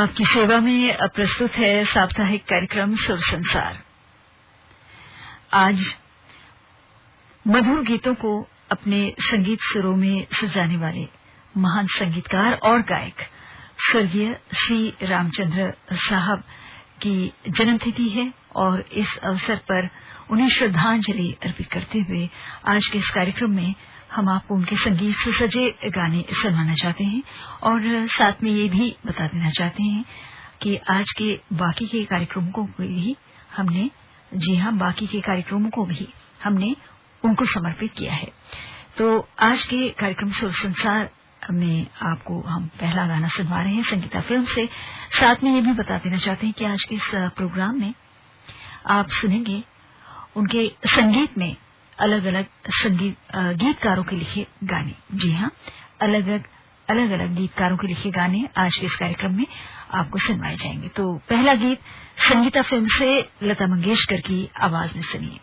आपकी सेवा में प्रस्तुत है साप्ताहिक कार्यक्रम सुर संसार। आज मधुर गीतों को अपने संगीत सुरों में सजाने वाले महान संगीतकार और गायक स्वर्गीय श्री रामचंद्र साहब की जन्मतिथि है और इस अवसर पर उन्हें श्रद्धांजलि अर्पित करते हुए आज के इस कार्यक्रम में हम आपको उनके संगीत से सजे गाने सुनवाना चाहते हैं और साथ में ये भी बता देना चाहते हैं कि आज के बाकी के कार्यक्रमों को भी हमने, जी हाँ बाकी के कार्यक्रमों को भी हमने उनको समर्पित किया है। तो आज के कार्यक्रम सुर संसार में आपको हम पहला गाना सुनवा रहे हैं संगीता फ़िल्म से। साथ में ये भी बता देना चाहते हैं कि आज के इस प्रोग्राम में आप सुनेंगे उनके संगीत में अलग अलग संगीत गीतकारों के लिखे गाने। जी हाँ अलग अलग अलग अलग गीतकारों के लिखे गाने आज के इस कार्यक्रम में आपको सुनवाए जाएँगे। तो पहला गीत संगीता फ़िल्म से लता मंगेशकर की आवाज़ में सुनिए।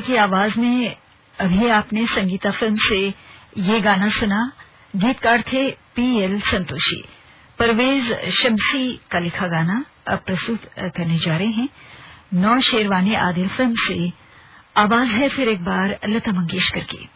मंगेशकर की आवाज़ में अभी आपने संगीता फ़िल्म से ये गाना सुना। गीतकार थे पीएल संतोषी। परवेज शमसी का लिखा गाना अब प्रस्तुत करने जा रहे हैं। नौ शेरवानी आदिल फ़िल्म से आवाज़ है फिर एक बार लता मंगेशकर की।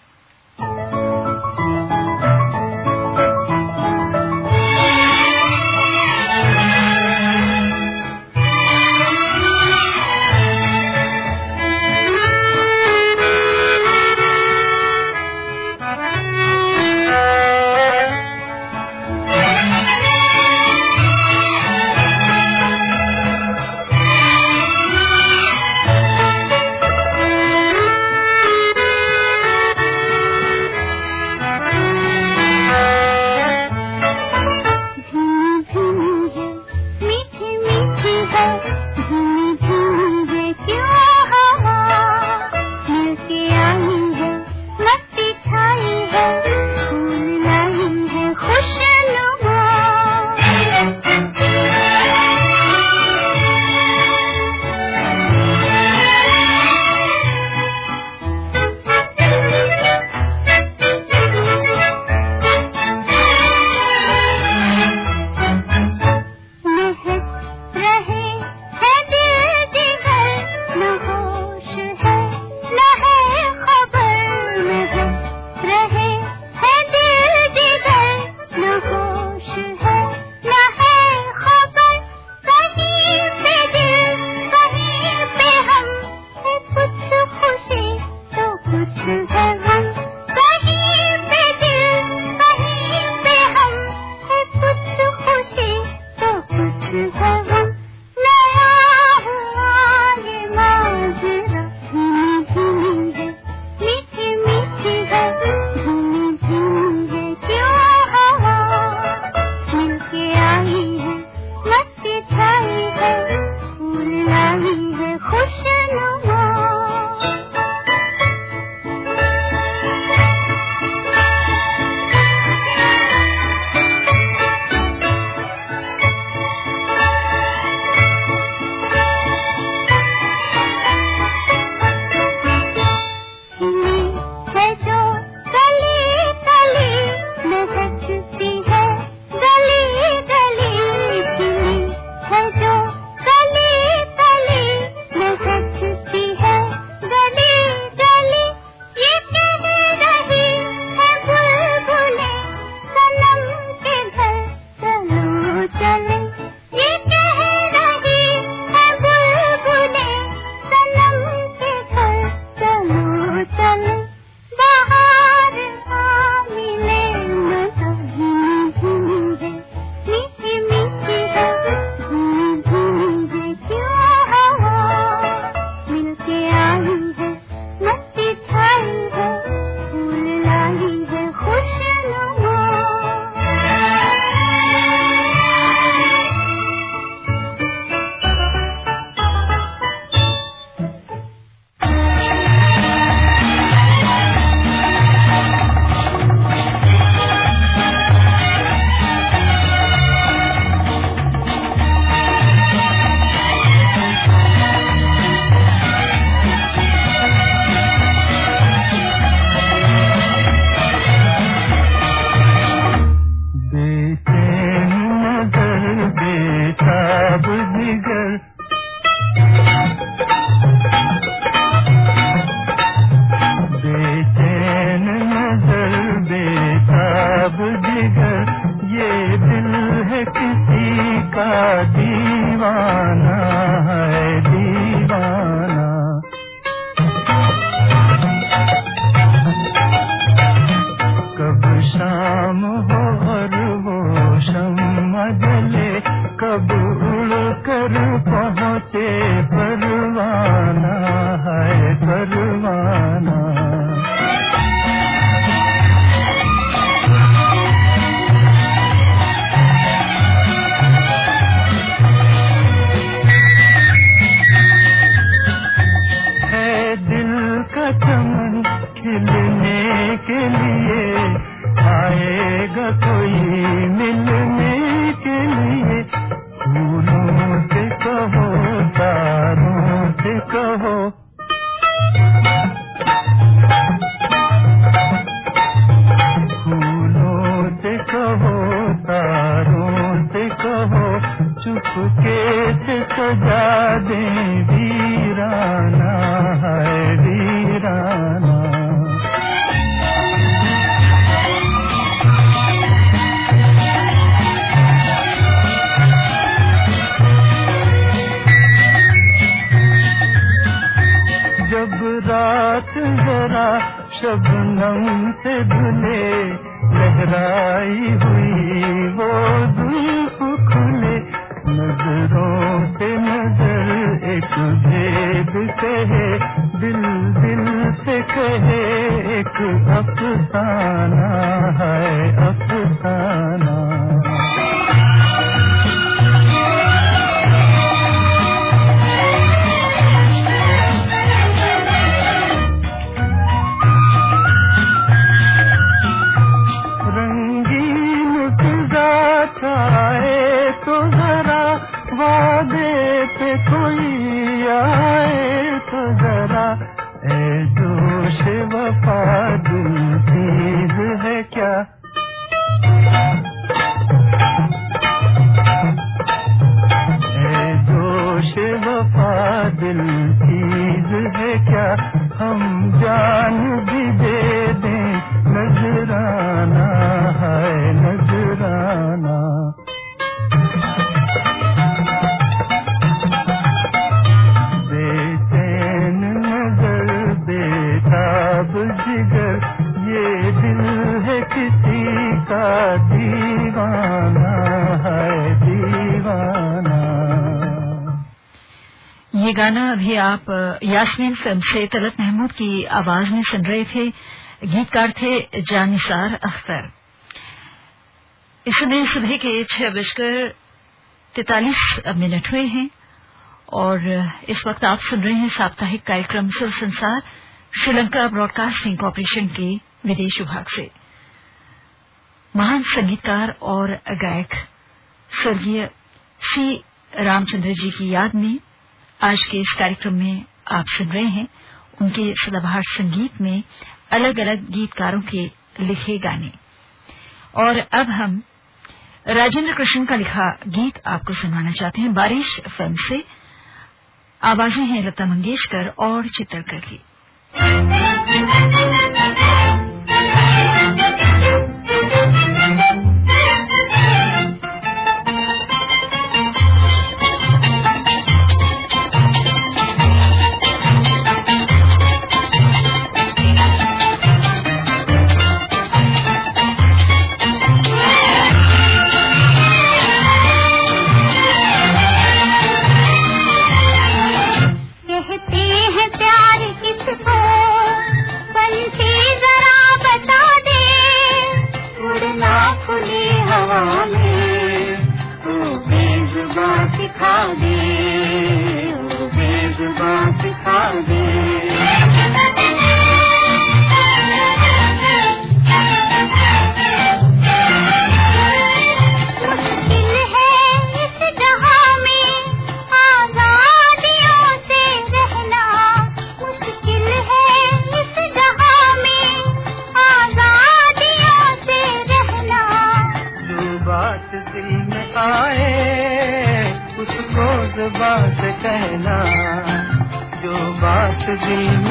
गाना अभी आप यास्मीन फ़िल्म से तलत महमूद की आवाज़ में सुन रहे थे। गीतकार थे जानिसार अख्तर। इस समय सुबह के छह बजकर तैतालीस मिनट हुए हैं और इस वक्त आप सुन रहे हैं साप्ताहिक कार्यक्रम सुर संसार श्रीलंका ब्रॉडकास्टिंग कॉरपोरेशन के विदेश विभाग से। महान संगीतकार और गायक स्वर्गीय सी रामचंद्र जी की याद में आज के इस कार्यक्रम में आप सुन रहे हैं उनके सदाबहार संगीत में अलग अलग गीतकारों के लिखे गाने। और अब हम राजेंद्र कृष्ण का लिखा गीत आपको सुनवाना चाहते हैं। बारिश फ़िल्म से। आवाज़ें हैं लता मंगेशकर और चित्रकर की। दिल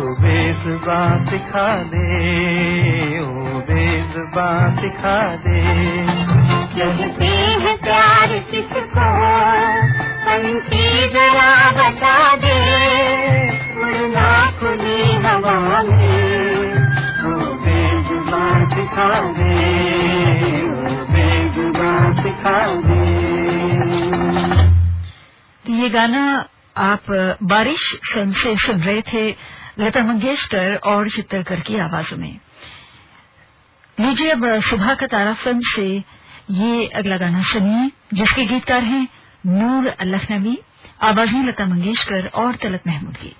बेजुबा सिखा दे ओ बेजुबा सिखा दे। कहते हैं प्यार किसको जरा बता दे। उड़ना खुली हवा में ओ बेजुबा सिखा दे ओ बेजुबा सिखा दे। तो ये गाना आप बारिश फ़िल्म से सुन रहे थे लता मंगेशकर और चित्तरकर की आवाजों में। लीजिए अब सुबह का तारा फ़िल्म से ये अगला गाना सुनिए, जिसके गीतकार हैं नूर लखनवी, आवाज़ें लता मंगेशकर और तलत महमूद की।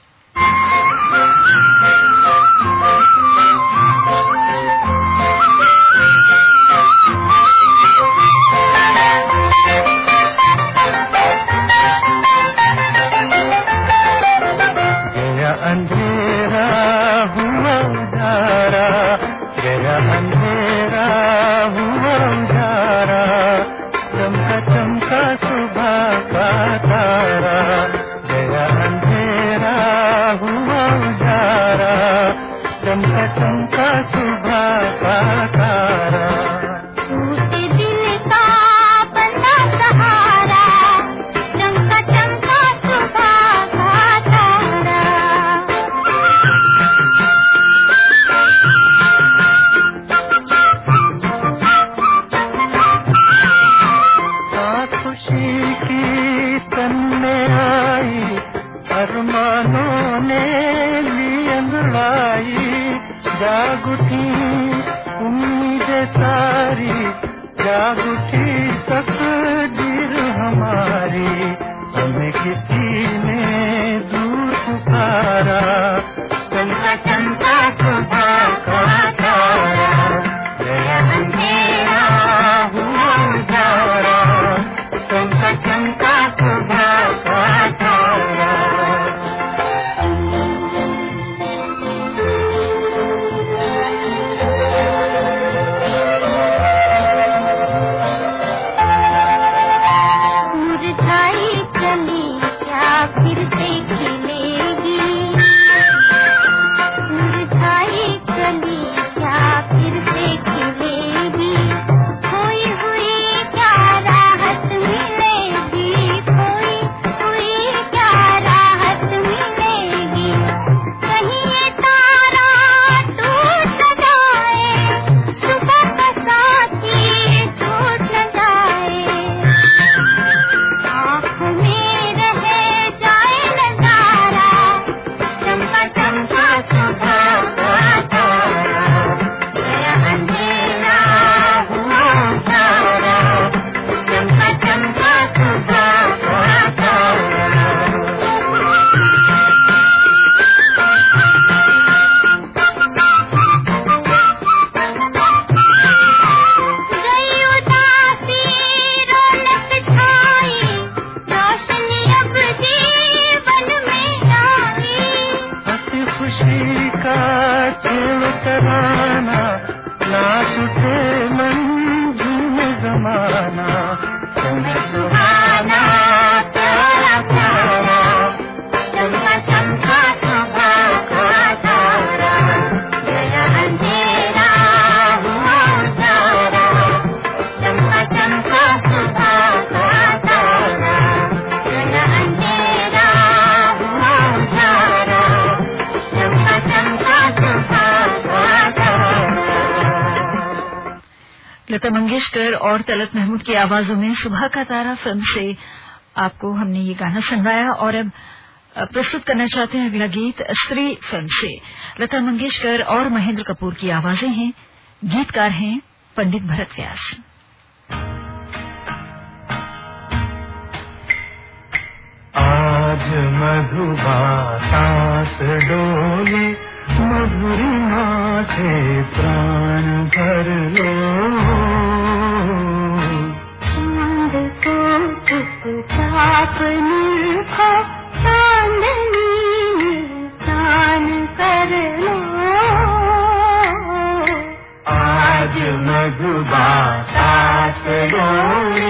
लता मंगेशकर और तलत महमूद की आवाजों में सुबह का तारा फ़िल्म से आपको हमने ये गाना सुनवाया और अब प्रस्तुत करना चाहते हैं अगला गीत स्त्री फ़िल्म से। लता मंगेशकर और महेंद्र कपूर की आवाज़ें हैं। गीतकार हैं पंडित भरत व्यास। आज मधुबास डोले मधुरी माथे प्राण भर लो। चाँद को चुपचाप निरखा चांदनी स्नान कर लो। आज मधुबास डोले ये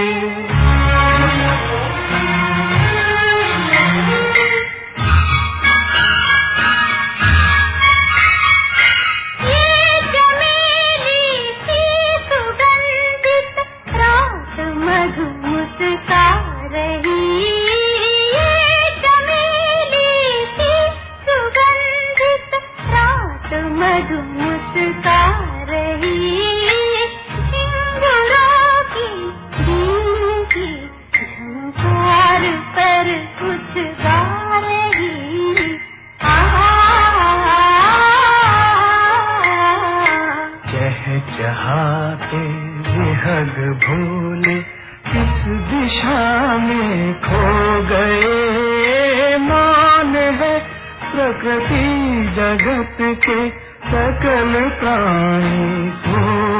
प्रकृति जगत के सकल प्राणी सो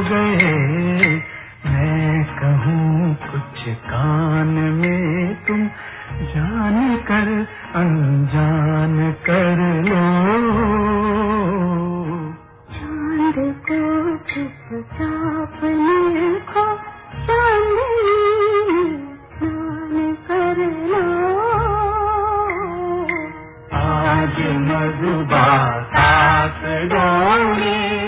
गए। मैं कहूँ, कुछ कान में तुम जान कर अनजान कर लो। आज मधुबास डोले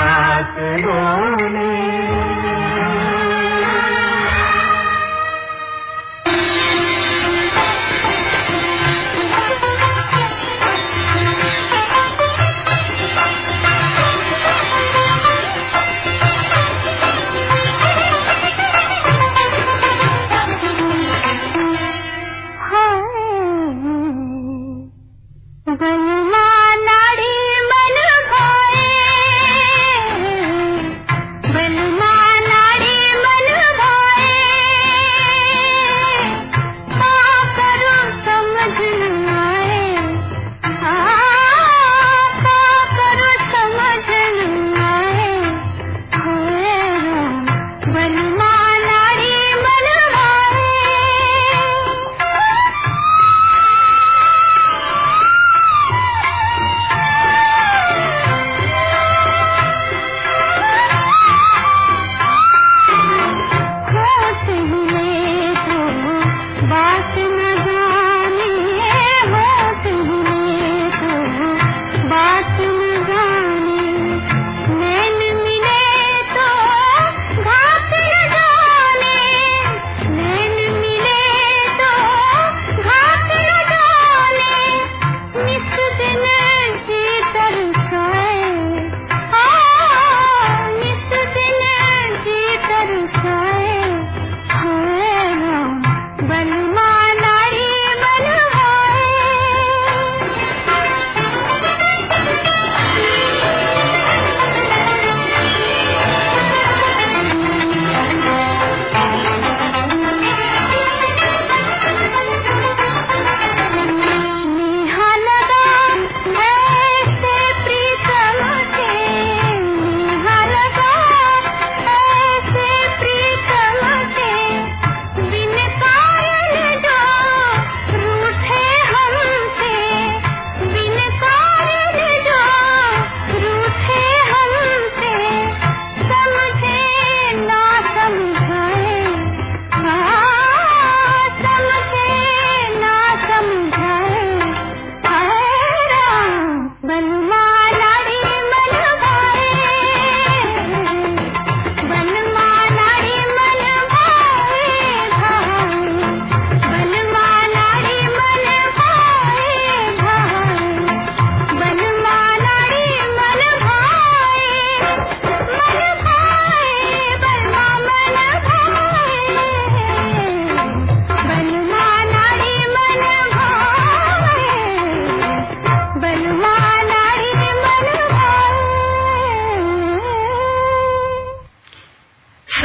मधुबास डोले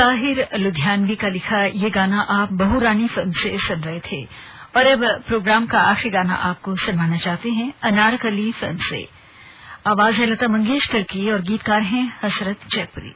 साहिर लुधियानवी का लिखा ये गाना आप बहुरानी फ़िल्म से सुन रहे थे। और अब प्रोग्राम का आखिरी गाना आपको सुनवाना चाहते हैं, अनारकली फ़िल्म से। आवाज़ है लता मंगेशकर की और गीतकार हैं हसरत जयपुरी।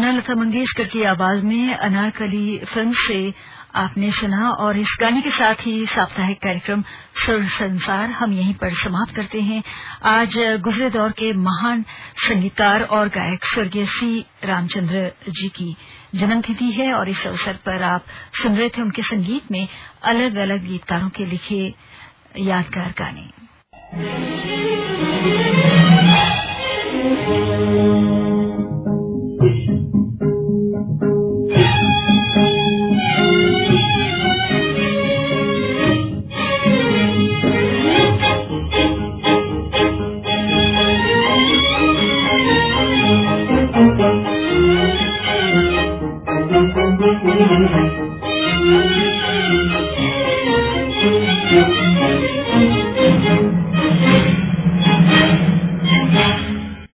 गाना लता मंगेशकर की आवाज़ में अनारकली फ़िल्म से आपने सुना और इस गाने के साथ ही साप्ताहिक कार्यक्रम सुर संसार हम यहीं पर समाप्त करते हैं। आज गुजरे दौर के महान संगीतकार और गायक स्वर्गीय सी रामचंद्र जी की जन्मतिथि है और इस अवसर पर आप सुन रहे थे उनके संगीत में अलग अलग गीतकारों के लिखे यादगार गाने।